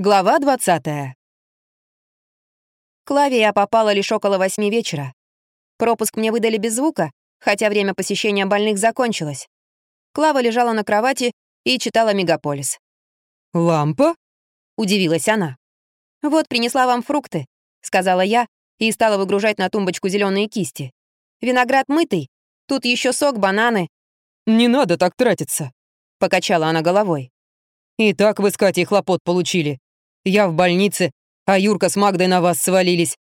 Глава 20. Клаве я попала лишь около восьми вечера. Пропуск мне выдали без звука, хотя время посещения больных закончилось. Клава лежала на кровати и читала «Мегаполис». «Лампа?» — удивилась она. «Вот принесла вам фрукты», — сказала я и стала выгружать на тумбочку зеленые кисти. «Виноград мытый, тут еще сок, бананы». «Не надо так тратиться», — покачала она головой. «И так вы с Катей хлопот получили. Я в больнице, а Юрка с Магдой на вас свалились.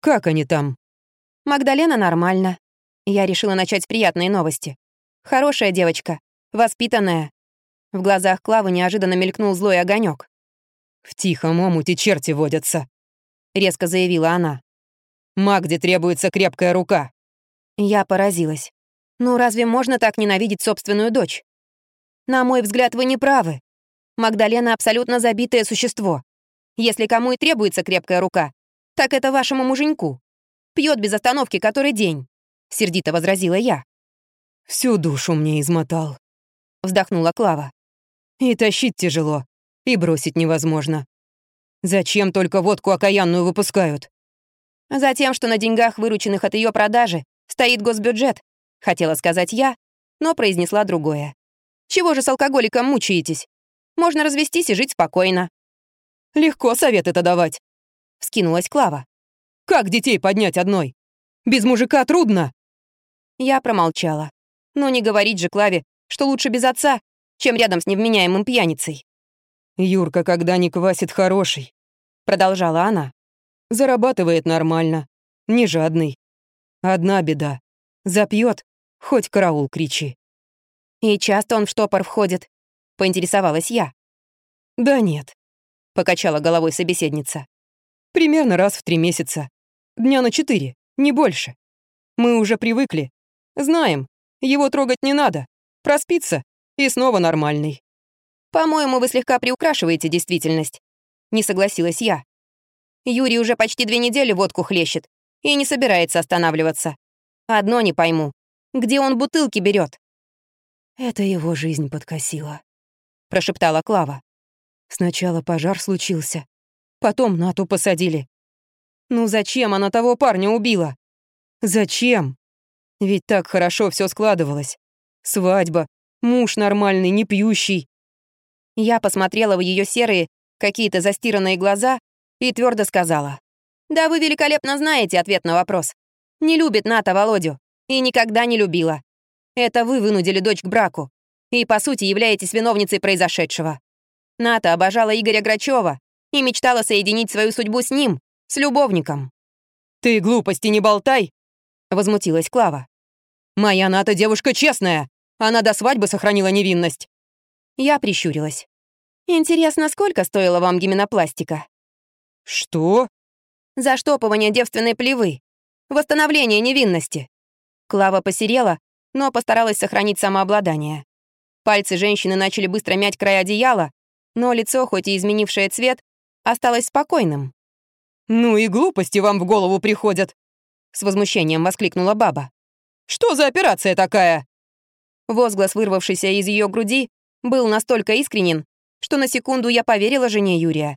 Как они там?» «Магдалена нормально». Я решила начать с приятной новости. «Хорошая девочка, воспитанная». В глазах Клавы неожиданно мелькнул злой огонек. «В тихом омуте черти водятся», — резко заявила она. «Магде требуется крепкая рука». Я поразилась. «Ну разве можно так ненавидеть собственную дочь?» «На мой взгляд, вы не правы. Магдалена абсолютно забитое существо. Если кому и требуется крепкая рука, так это вашему муженьку. Пьет без остановки который день», — сердито возразила я. «Всю душу мне измотал», — вздохнула Клава. «И тащить тяжело, и бросить невозможно. Зачем только водку окаянную выпускают?» «Затем, что на деньгах, вырученных от ее продажи, стоит госбюджет», — хотела сказать я, но произнесла другое. «Чего же с алкоголиком мучаетесь? Можно развестись и жить спокойно». Легко совет это давать», — вскинулась Клава. «Как детей поднять одной? Без мужика трудно». Я промолчала. Но не говорить же Клаве, что лучше без отца, чем рядом с невменяемым пьяницей. «Юрка, когда не квасит, хороший», — продолжала она. «Зарабатывает нормально, не жадный. Одна беда. Запьет, хоть караул кричи». «И часто он в штопор входит?» — поинтересовалась я. «Да нет, покачала головой собеседница. Примерно раз в три месяца. Дня на четыре, не больше. Мы уже привыкли. Знаем, его трогать не надо. Проспится и снова нормальный. По-моему, вы слегка приукрашиваете действительность. Не согласилась я. Юрий уже почти две недели водку хлещет и не собирается останавливаться. Одно не пойму. Где он бутылки берет? Это его жизнь подкосила, прошептала Клава. Сначала пожар случился, потом Нату посадили. Ну зачем она того парня убила? Зачем? Ведь так хорошо все складывалось. Свадьба, муж нормальный, не пьющий. Я посмотрела в ее серые, какие-то застиранные глаза и твердо сказала. «Да вы великолепно знаете ответ на вопрос. Не любит Ната Володю. И никогда не любила. Это вы вынудили дочь к браку. И, по сути, являетесь виновницей произошедшего. Ната обожала Игоря Грачева и мечтала соединить свою судьбу с ним, с любовником. «Ты глупости не болтай!» — возмутилась Клава. «Моя Ната девушка честная. Она до свадьбы сохранила невинность». Я прищурилась. «Интересно, сколько стоила вам гименопластика?» «Что?» «Заштопывание девственной плевы. Восстановление невинности». Клава посерела, но постаралась сохранить самообладание. Пальцы женщины начали быстро мять край одеяла, но лицо, хоть и изменившее цвет, осталось спокойным. «Ну и глупости вам в голову приходят!» С возмущением воскликнула баба. «Что за операция такая?» Возглас, вырвавшийся из ее груди, был настолько искренен, что на секунду я поверила жене Юрия.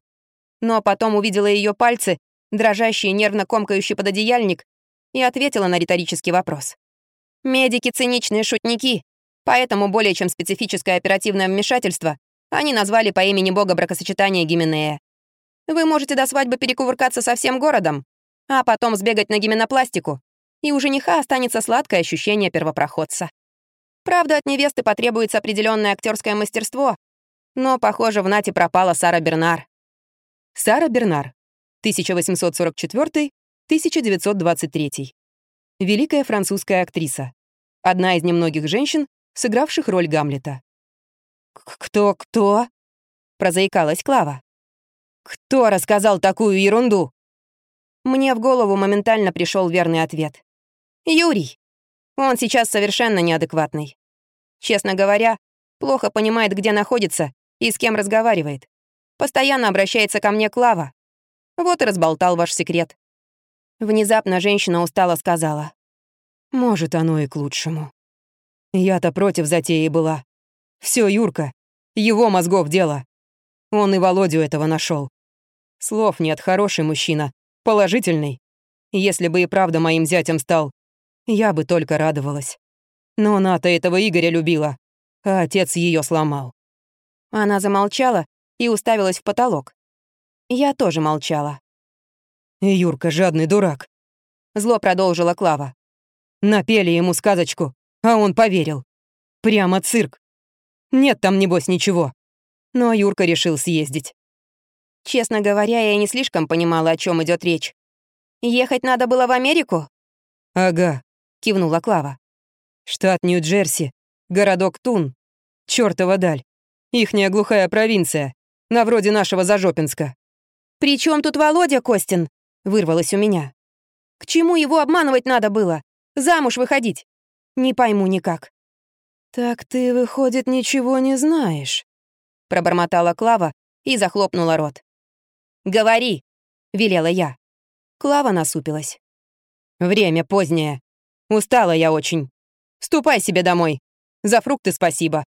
Но потом увидела ее пальцы, дрожащие, нервно комкающие пододеяльник, и ответила на риторический вопрос. «Медики — циничные шутники, поэтому более чем специфическое оперативное вмешательство они назвали по имени бога бракосочетания Гименея. Вы можете до свадьбы перекувыркаться со всем городом, а потом сбегать на гименопластику, и у жениха останется сладкое ощущение первопроходца. Правда, от невесты потребуется определенное актерское мастерство, но, похоже, в Нате пропала Сара Бернар. Сара Бернар, 1844-1923. Великая французская актриса. Одна из немногих женщин, сыгравших роль Гамлета. «Кто-кто?» — прозаикалась Клава. «Кто рассказал такую ерунду?» Мне в голову моментально пришел верный ответ. «Юрий. Он сейчас совершенно неадекватный. Честно говоря, плохо понимает, где находится и с кем разговаривает. Постоянно обращается ко мне Клава. Вот и разболтал ваш секрет». Внезапно женщина устало сказала. «Может, оно и к лучшему. Я-то против затеи была. Все, Юрка, его мозгов дело. Он и Володю этого нашел. Слов нет, хороший мужчина, положительный. Если бы и правда моим зятем стал, я бы только радовалась. Но Ната этого Игоря любила, а отец ее сломал. Она замолчала и уставилась в потолок. Я тоже молчала. «Юрка, жадный дурак», — зло продолжила Клава. «Напели ему сказочку, а он поверил. Прямо цирк. Нет там, небось, ничего. Но Юрка решил съездить. Честно говоря, я не слишком понимала, о чем идет речь. Ехать надо было в Америку? Ага, кивнула Клава. Штат Нью-Джерси, городок Тун. Чёртова даль. Ихняя глухая провинция, на вроде нашего Зажопинска. «При чем тут Володя Костин?» — вырвалось у меня. «К чему его обманывать надо было? Замуж выходить? Не пойму никак». «Так ты, выходит, ничего не знаешь», — пробормотала Клава и захлопнула рот. «Говори!» — велела я. Клава насупилась. «Время позднее. Устала я очень. Ступай себе домой. За фрукты спасибо.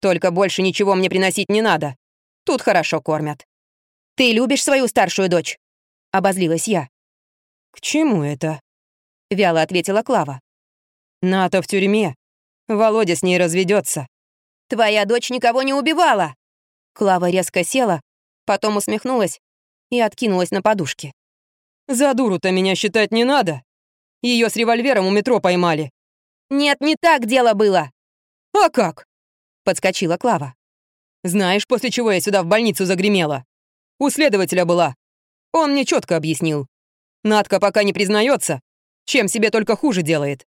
Только больше ничего мне приносить не надо. Тут хорошо кормят». «Ты любишь свою старшую дочь?» — обозлилась я. «К чему это?» — вяло ответила Клава. «Ната в тюрьме. Володя с ней разведется. «Твоя дочь никого не убивала!» Клава резко села, потом усмехнулась и откинулась на подушке. «За дуру-то меня считать не надо. Ее с револьвером у метро поймали». «Нет, не так дело было». «А как?» — подскочила Клава. «Знаешь, после чего я сюда в больницу загремела? У следователя была. Он мне четко объяснил. Надка пока не признается, чем себе только хуже делает.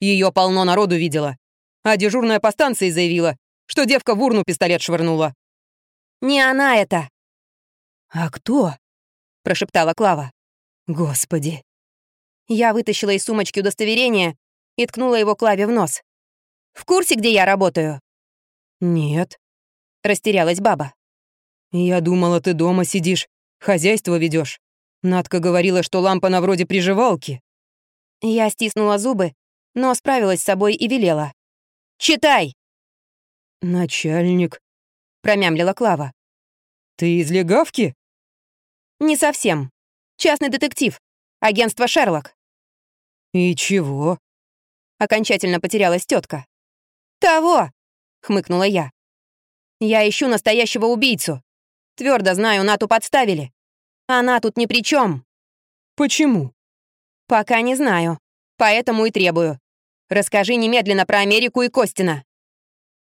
Ее полно народу видела. А дежурная по станции заявила, что девка в урну пистолет швырнула. «Не она это!» «А кто?» — прошептала Клава. «Господи!» Я вытащила из сумочки удостоверение и ткнула его Клаве в нос. «В курсе, где я работаю?» «Нет», — растерялась баба. «Я думала, ты дома сидишь, хозяйство ведешь. Надка говорила, что лампа на вроде приживалки». Я стиснула зубы, но справилась с собой и велела. «Читай!» «Начальник», — промямлила Клава. «Ты из легавки?» «Не совсем. Частный детектив. Агентство «Шерлок». «И чего?» Окончательно потерялась тетка. «Того!» — хмыкнула я. «Я ищу настоящего убийцу. Твердо знаю, Нату подставили. Она тут ни при чем. «Почему?» «Пока не знаю. Поэтому и требую. Расскажи немедленно про Америку и Костина».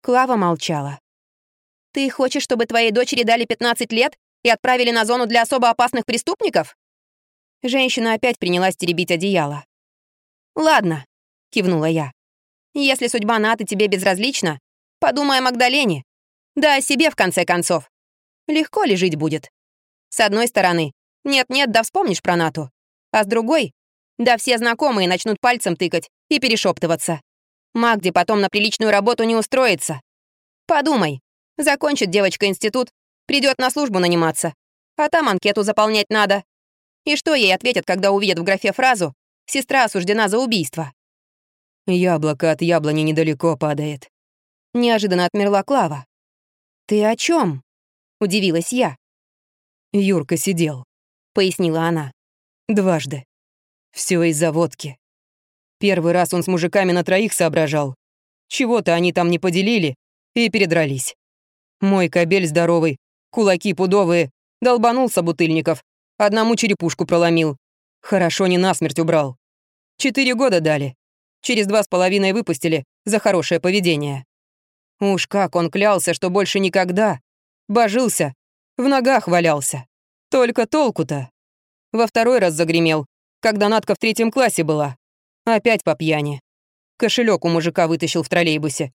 Клава молчала. «Ты хочешь, чтобы твоей дочери дали 15 лет и отправили на зону для особо опасных преступников?» Женщина опять принялась теребить одеяло. «Ладно», — кивнула я. «Если судьба Наты тебе безразлична, подумай о Магдалене. Да о себе, в конце концов. Легко ли жить будет? С одной стороны, нет-нет, да вспомнишь про Нату. А с другой, да все знакомые начнут пальцем тыкать и перешептываться. Магде потом на приличную работу не устроится. Подумай, Закончит девочка институт, придет на службу наниматься, а там анкету заполнять надо. И что ей ответят, когда увидят в графе фразу «Сестра осуждена за убийство»? «Яблоко от яблони недалеко падает». Неожиданно отмерла Клава. «Ты о чем? удивилась я. «Юрка сидел», — пояснила она. «Дважды. Все из-за водки. Первый раз он с мужиками на троих соображал. Чего-то они там не поделили и передрались. Мой кобель здоровый, кулаки пудовые, долбанулся бутыльников, одному черепушку проломил. Хорошо не насмерть убрал. Четыре года дали. Через два с половиной выпустили за хорошее поведение. Уж как он клялся, что больше никогда. Божился, в ногах валялся. Только толку-то. Во второй раз загремел, когда Надка в третьем классе была. Опять по пьяни. Кошелек у мужика вытащил в троллейбусе.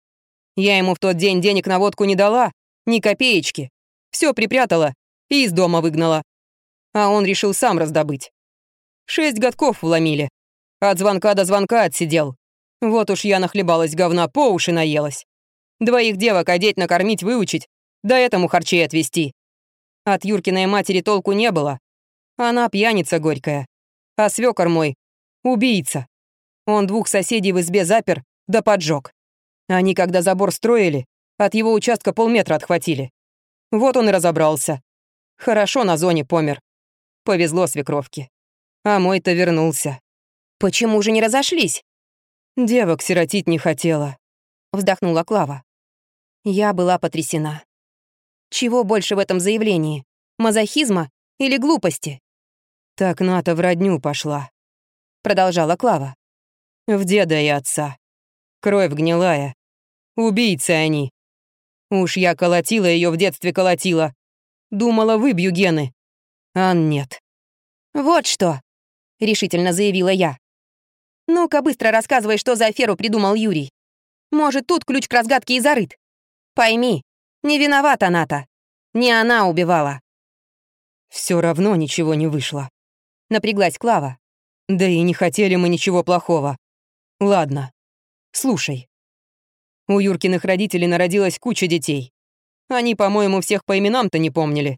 Я ему в тот день денег на водку не дала, ни копеечки. Все припрятала и из дома выгнала. А он решил сам раздобыть. Шесть годков вломили. От звонка до звонка отсидел. Вот уж я нахлебалась говна, по уши наелась. Двоих девок одеть, накормить, выучить, да этому харчей отвезти. От Юркиной матери толку не было. Она пьяница горькая. А свёкор мой — убийца. Он двух соседей в избе запер, да поджег. Они, когда забор строили, от его участка полметра отхватили. Вот он и разобрался. Хорошо на зоне помер. Повезло свекровке. А мой-то вернулся. Почему же не разошлись? Девок сиротить не хотела. Вздохнула Клава. Я была потрясена. Чего больше в этом заявлении? Мазохизма или глупости? Так Ната в родню пошла. Продолжала Клава. В деда и отца. Кровь гнилая. Убийцы они. Уж я колотила ее в детстве колотила. Думала, выбью гены. А нет. «Вот что!» — решительно заявила я. «Ну-ка, быстро рассказывай, что за аферу придумал Юрий. Может, тут ключ к разгадке и зарыт. Пойми, не виновата она-то. Не она убивала». Все равно ничего не вышло. Напряглась Клава. Да и не хотели мы ничего плохого. Ладно, слушай. У Юркиных родителей народилась куча детей. Они, по-моему, всех по именам-то не помнили.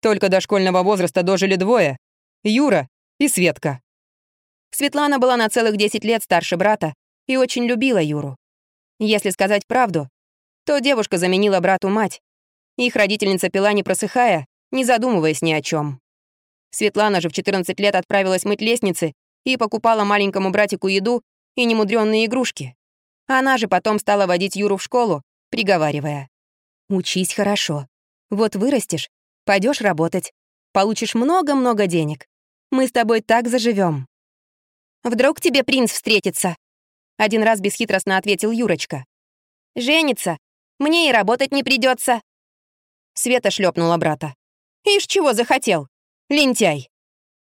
Только до школьного возраста дожили двое — Юра и Светка. Светлана была на целых 10 лет старше брата и очень любила Юру. Если сказать правду, то девушка заменила брату мать. Их родительница пила не просыхая, не задумываясь ни о чем. Светлана же в 14 лет отправилась мыть лестницы и покупала маленькому братику еду и немудрённые игрушки. Она же потом стала водить Юру в школу, приговаривая. «Учись хорошо. Вот вырастешь, пойдешь работать, получишь много-много денег. Мы с тобой так заживем. «Вдруг тебе принц встретится?» Один раз бесхитростно ответил Юрочка. «Женится. Мне и работать не придется. Света шлепнула брата. «Ишь, чего захотел? Лентяй!»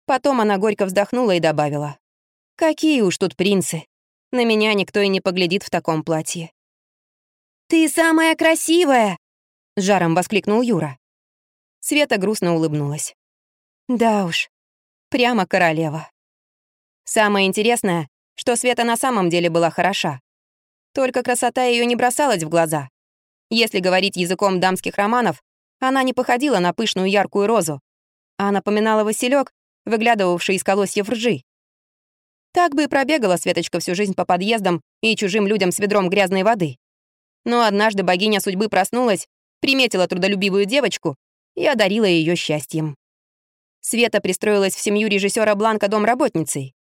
Потом она горько вздохнула и добавила. «Какие уж тут принцы. На меня никто и не поглядит в таком платье». «Ты самая красивая!» — жаром воскликнул Юра. Света грустно улыбнулась. «Да уж, прямо королева». Самое интересное, что Света на самом деле была хороша. Только красота ее не бросалась в глаза. Если говорить языком дамских романов, она не походила на пышную яркую розу, а напоминала василек, выглядывавший из колосьев ржи. Так бы и пробегала Светочка всю жизнь по подъездам и чужим людям с ведром грязной воды. Но однажды богиня судьбы проснулась, приметила трудолюбивую девочку и одарила ее счастьем. Света пристроилась в семью режиссера Бланка домработницей.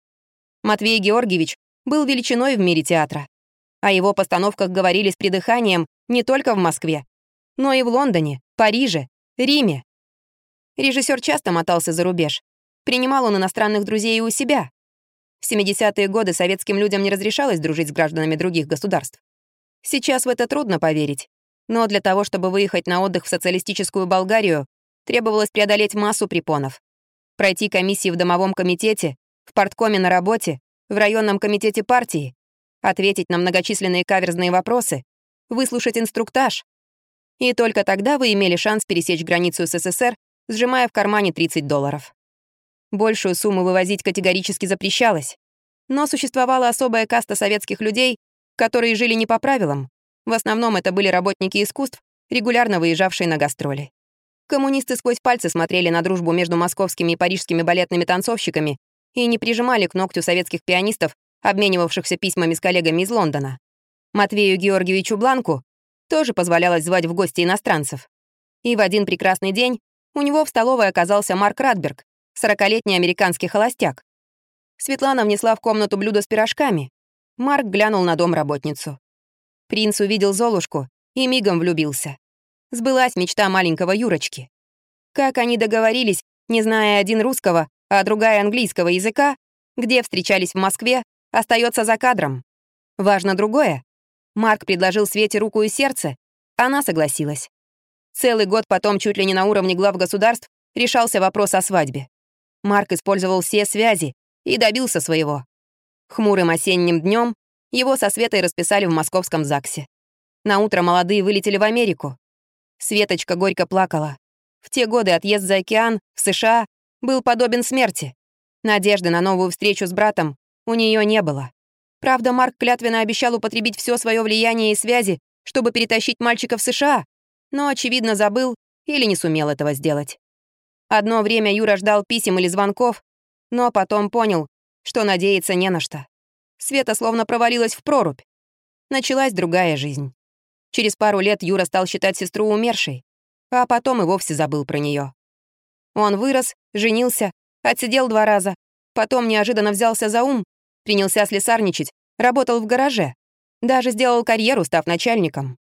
Матвей Георгиевич был величиной в мире театра. О его постановках говорили с придыханием не только в Москве, но и в Лондоне, Париже, Риме. Режиссер часто мотался за рубеж. Принимал он иностранных друзей и у себя. В 70-е годы советским людям не разрешалось дружить с гражданами других государств. Сейчас в это трудно поверить. Но для того, чтобы выехать на отдых в социалистическую Болгарию, требовалось преодолеть массу препонов. Пройти комиссии в домовом комитете, в парткоме на работе, в районном комитете партии, ответить на многочисленные каверзные вопросы, выслушать инструктаж. И только тогда вы имели шанс пересечь границу СССР, сжимая в кармане 30 долларов. Большую сумму вывозить категорически запрещалось. Но существовала особая каста советских людей, которые жили не по правилам. В основном это были работники искусств, регулярно выезжавшие на гастроли. Коммунисты сквозь пальцы смотрели на дружбу между московскими и парижскими балетными танцовщиками и не прижимали к ногтю советских пианистов, обменивавшихся письмами с коллегами из Лондона. Матвею Георгиевичу Бланку тоже позволялось звать в гости иностранцев. И в один прекрасный день у него в столовой оказался Марк Радберг, сорокалетний американский холостяк. Светлана внесла в комнату блюдо с пирожками. Марк глянул на домработницу. Принц увидел Золушку и мигом влюбился. Сбылась мечта маленького Юрочки. Как они договорились, не зная один русского, а другая английского языка, где встречались в Москве, остается за кадром. Важно другое. Марк предложил Свете руку и сердце, она согласилась. Целый год потом, чуть ли не на уровне глав государств, решался вопрос о свадьбе. Марк использовал все связи и добился своего. Хмурым осенним днем его со Светой расписали в московском ЗАГСе. На утро молодые вылетели в Америку. Светочка горько плакала. В те годы отъезд за океан, в США, был подобен смерти. Надежды на новую встречу с братом у нее не было. Правда, Марк клятвенно обещал употребить все свое влияние и связи, чтобы перетащить мальчика в США, но, очевидно, забыл или не сумел этого сделать. Одно время Юра ждал писем или звонков, но потом понял, что надеяться не на что. Света словно провалилась в прорубь. Началась другая жизнь. Через пару лет Юра стал считать сестру умершей, а потом и вовсе забыл про нее. Он вырос, женился, отсидел два раза, потом неожиданно взялся за ум, принялся слесарничать, работал в гараже, даже сделал карьеру, став начальником.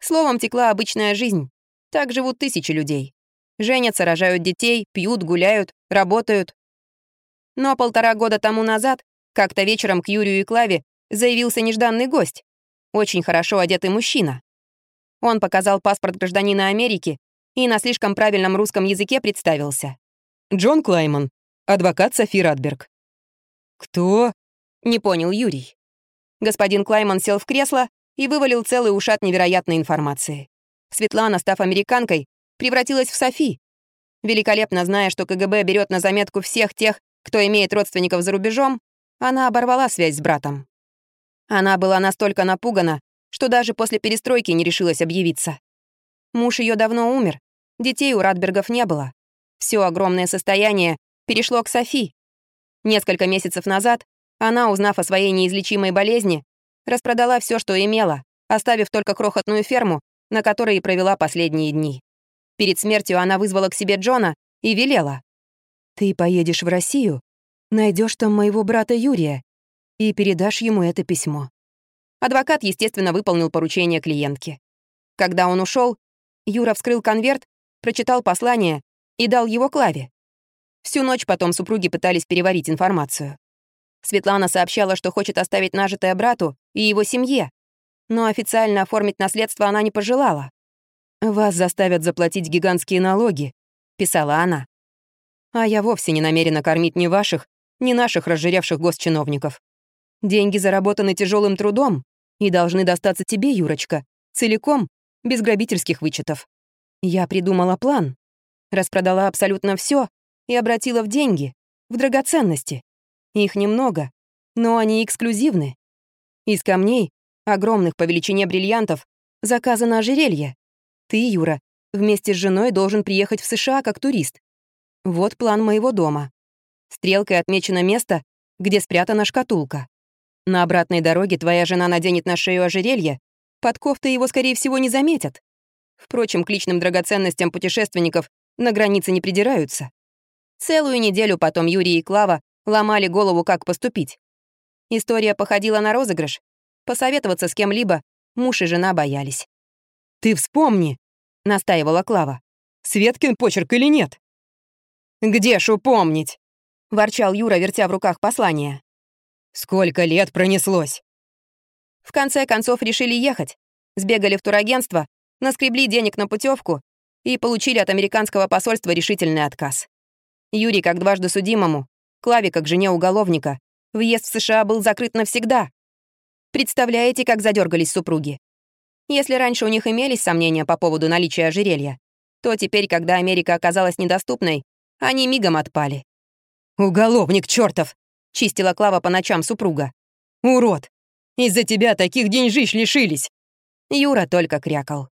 Словом, текла обычная жизнь. Так живут тысячи людей. Женятся, рожают детей, пьют, гуляют, работают. Но полтора года тому назад, как-то вечером к Юрию и Клаве заявился нежданный гость. Очень хорошо одетый мужчина. Он показал паспорт гражданина Америки и на слишком правильном русском языке представился. «Джон Клайман, адвокат Софи Радберг». «Кто?» — не понял Юрий. Господин Клайман сел в кресло и вывалил целый ушат невероятной информации. Светлана, став американкой, превратилась в Софи. Великолепно зная, что КГБ берет на заметку всех тех, кто имеет родственников за рубежом, она оборвала связь с братом. Она была настолько напугана, что даже после перестройки не решилась объявиться. Муж ее давно умер, детей у Радбергов не было. Все огромное состояние перешло к Софи. Несколько месяцев назад она, узнав о своей неизлечимой болезни, распродала все, что имела, оставив только крохотную ферму, на которой и провела последние дни. Перед смертью она вызвала к себе Джона и велела. «Ты поедешь в Россию, найдешь там моего брата Юрия и передашь ему это письмо». Адвокат, естественно, выполнил поручение клиентки. Когда он ушел, Юра вскрыл конверт, прочитал послание и дал его Клаве. Всю ночь потом супруги пытались переварить информацию. Светлана сообщала, что хочет оставить нажитое брату и его семье, но официально оформить наследство она не пожелала. «Вас заставят заплатить гигантские налоги», — писала она. «А я вовсе не намерена кормить ни ваших, ни наших разжиревших госчиновников. Деньги заработаны тяжелым трудом и должны достаться тебе, Юрочка, целиком, без грабительских вычетов. Я придумала план, распродала абсолютно все и обратила в деньги, в драгоценности. Их немного, но они эксклюзивны. Из камней, огромных по величине бриллиантов, заказано ожерелье. Ты, Юра, вместе с женой должен приехать в США как турист. Вот план моего дома. Стрелкой отмечено место, где спрятана шкатулка. На обратной дороге твоя жена наденет на шею ожерелье, под кофтой его, скорее всего, не заметят. Впрочем, к личным драгоценностям путешественников на границе не придираются. Целую неделю потом Юрий и Клава ломали голову, как поступить. История походила на розыгрыш. Посоветоваться с кем-либо муж и жена боялись. «Ты вспомни», — настаивала Клава. «Светкин почерк или нет?» «Где ж упомнить?» — ворчал Юра, вертя в руках послание. «Сколько лет пронеслось?» В конце концов решили ехать. Сбегали в турагентство, наскребли денег на путевку и получили от американского посольства решительный отказ. Юрий, как дважды судимому, Клаве, как жене уголовника, въезд в США был закрыт навсегда. Представляете, как задергались супруги? Если раньше у них имелись сомнения по поводу наличия ожерелья, то теперь, когда Америка оказалась недоступной, они мигом отпали. «Уголовник чертов! чистила Клава по ночам супруга. «Урод! Из-за тебя таких деньжищ лишились!» Юра только крякал.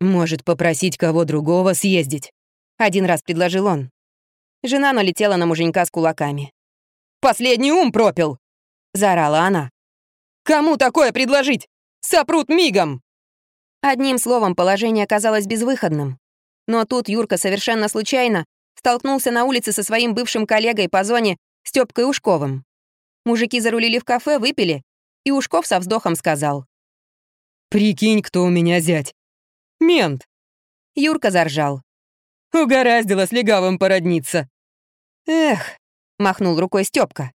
«Может, попросить кого другого съездить?» Один раз предложил он. Жена налетела на муженька с кулаками. «Последний ум пропил!» — заорала она. «Кому такое предложить? Сопрут мигом!» Одним словом, положение оказалось безвыходным. Но тут Юрка совершенно случайно столкнулся на улице со своим бывшим коллегой по зоне Стёпкой Ушковым. Мужики зарулили в кафе, выпили, и Ушков со вздохом сказал. «Прикинь, кто у меня зять. Мент!» Юрка заржал. Угораздило с легавым породниться. Эх, махнул рукой Стёпка.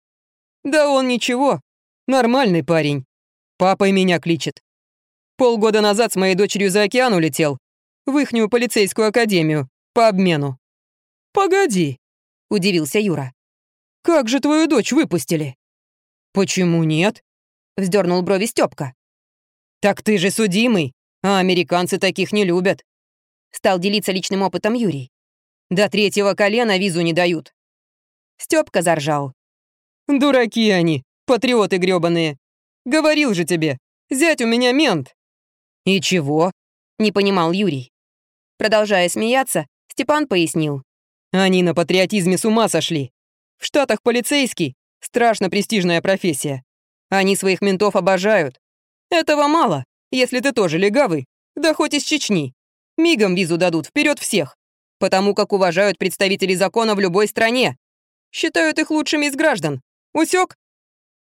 Да он ничего, нормальный парень. Папой меня кличет. Полгода назад с моей дочерью за океан улетел. В ихнюю полицейскую академию. По обмену. Погоди, удивился Юра. Как же твою дочь выпустили? Почему нет? Вздернул брови Стёпка. Так ты же судимый, а американцы таких не любят. Стал делиться личным опытом Юрий. До третьего колена визу не дают. Стёпка заржал. Дураки они, патриоты грёбаные. Говорил же тебе, зять у меня мент. И чего? Не понимал Юрий. Продолжая смеяться, Степан пояснил. Они на патриотизме с ума сошли. В Штатах полицейский — страшно престижная профессия. Они своих ментов обожают. Этого мало, если ты тоже легавый, да хоть из Чечни. Мигом визу дадут, вперед всех. Потому как уважают представителей закона в любой стране. Считают их лучшими из граждан. Усек?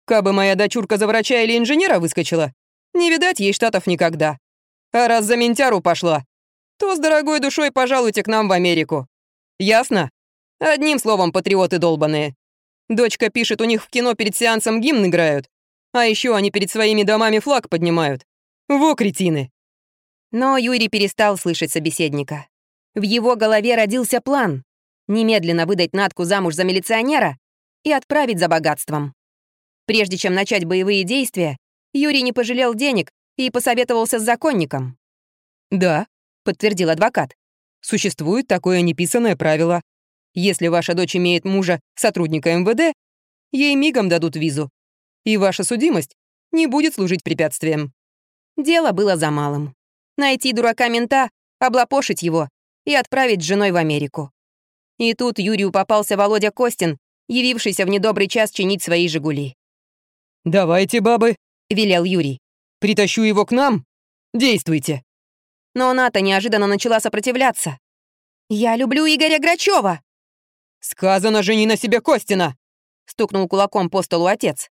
Кабы моя дочурка за врача или инженера выскочила, не видать ей штатов никогда. А раз за ментяру пошла, то с дорогой душой пожалуйте к нам в Америку. Ясно? Одним словом, патриоты долбаные. Дочка пишет, у них в кино перед сеансом гимн играют, а еще они перед своими домами флаг поднимают. Во, кретины!» Но Юрий перестал слышать собеседника. В его голове родился план — немедленно выдать Натку замуж за милиционера и отправить за богатством. Прежде чем начать боевые действия, Юрий не пожалел денег и посоветовался с законником. «Да», — подтвердил адвокат, — «существует такое неписанное правило. Если ваша дочь имеет мужа, сотрудника МВД, ей мигом дадут визу, и ваша судимость не будет служить препятствием. Дело было за малым. Найти дурака-мента, облапошить его и отправить с женой в Америку. И тут Юрию попался Володя Костин, явившийся в недобрый час чинить свои «Жигули». «Давайте, бабы», — велел Юрий. «Притащу его к нам? Действуйте». Но Ната неожиданно начала сопротивляться. «Я люблю Игоря Грачева. «Сказано, жени на себе Костина!» — стукнул кулаком по столу отец.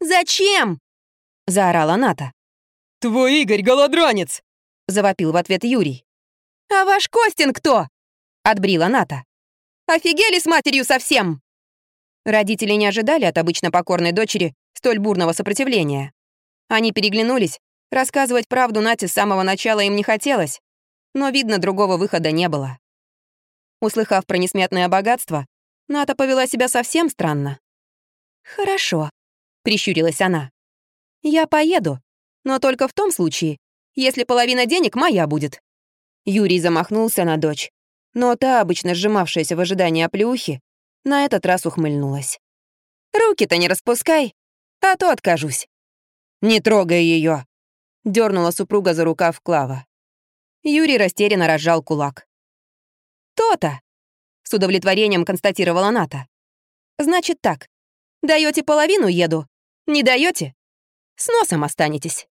«Зачем?» — заорала Ната. «Твой Игорь голодранец!» — завопил в ответ Юрий. «А ваш Костин кто?» — отбрила Ната. «Офигели с матерью совсем!» Родители не ожидали от обычно покорной дочери столь бурного сопротивления. Они переглянулись, рассказывать правду Нате с самого начала им не хотелось, но, видно, другого выхода не было. Услыхав про несметное богатство, Ната повела себя совсем странно. «Хорошо», — прищурилась она. «Я поеду, но только в том случае, если половина денег моя будет». Юрий замахнулся на дочь, но та, обычно сжимавшаяся в ожидании оплеухи, на этот раз ухмыльнулась. «Руки-то не распускай, а то откажусь». «Не трогай ее, дернула супруга за рукав Клава. Юрий растерянно разжал кулак. «То-то!» — с удовлетворением констатировала Ната. «Значит так. Даете половину еду, не даете? С носом останетесь».